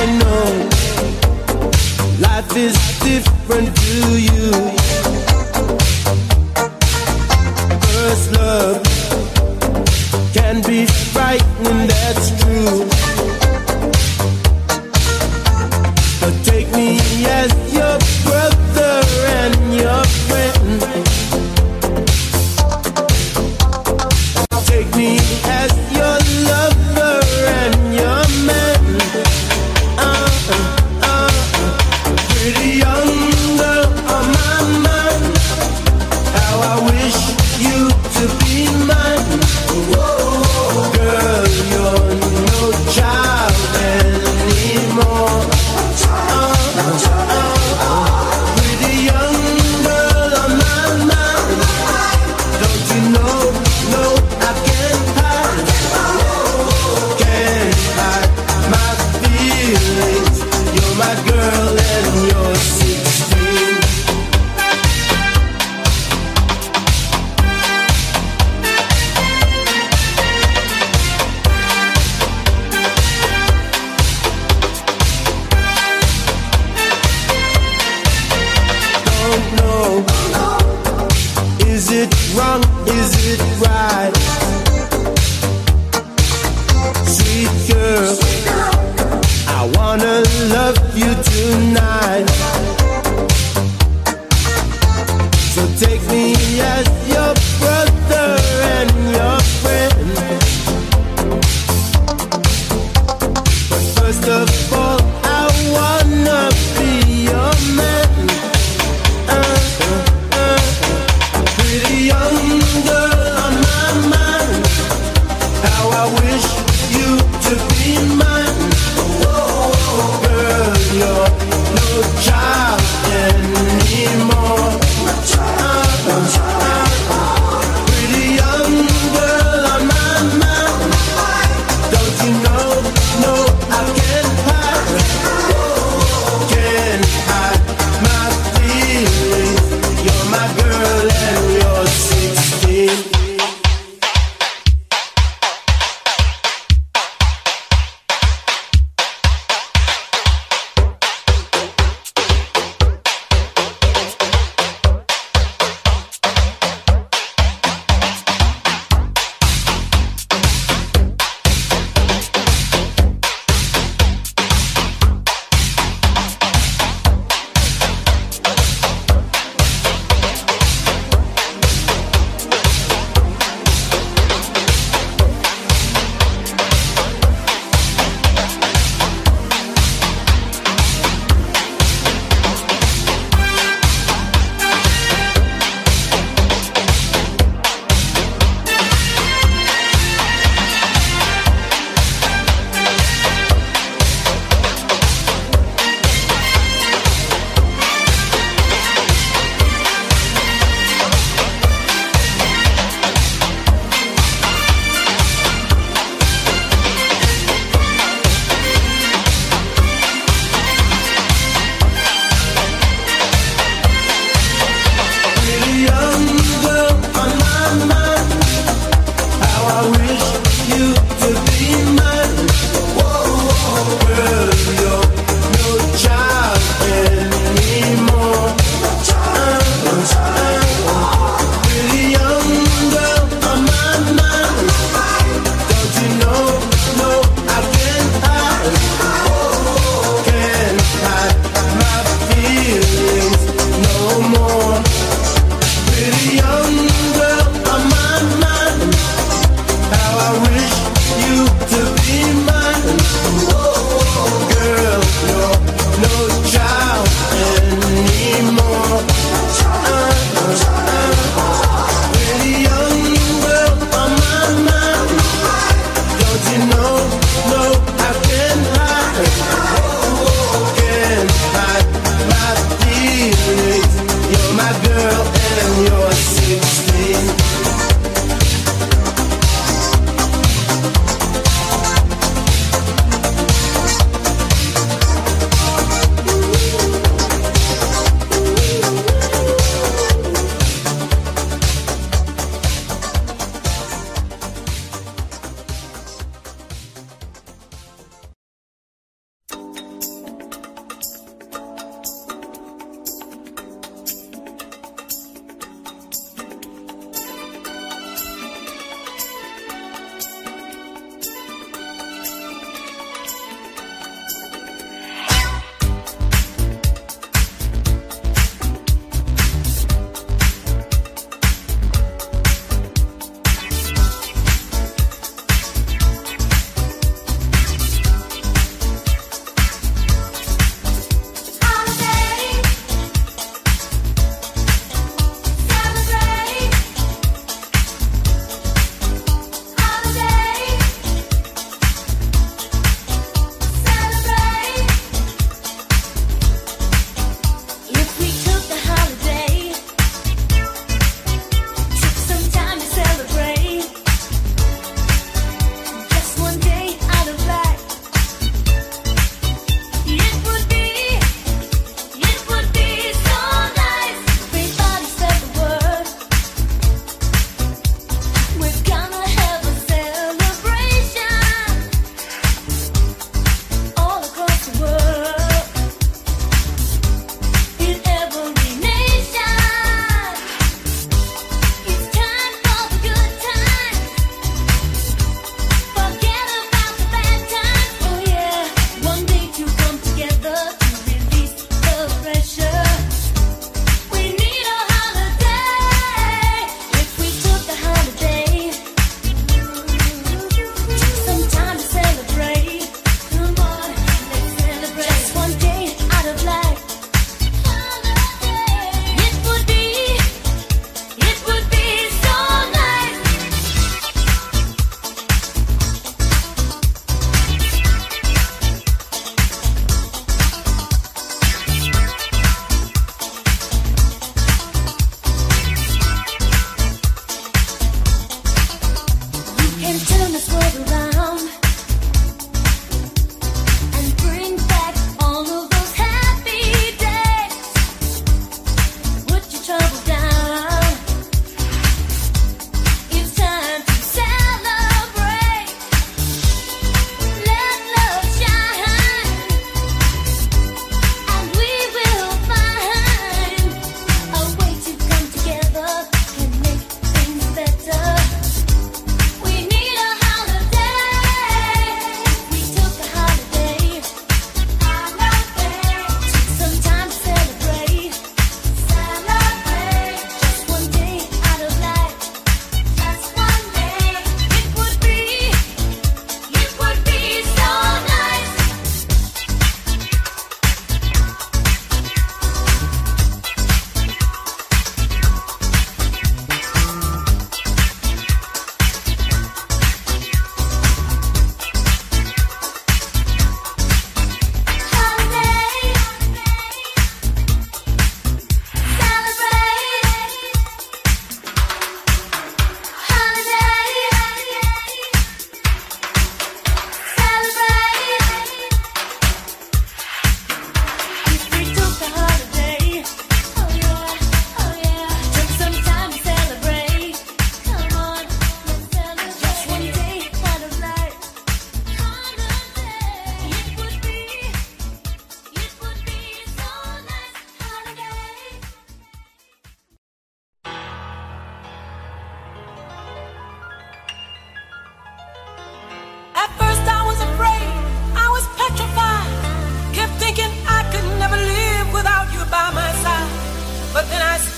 I know life is different to you. First love can be frightening.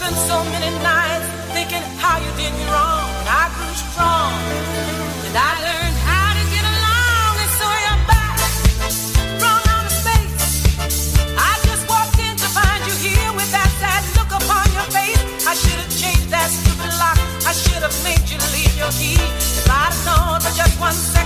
spent so many nights thinking how you did me wrong. I grew strong, and I learned how to get along. And so you're back from outer space. I just walked in to find you here with that sad look upon your face. I should have changed that stupid lock. I should have made you leave your key. If I'd have known for just one second.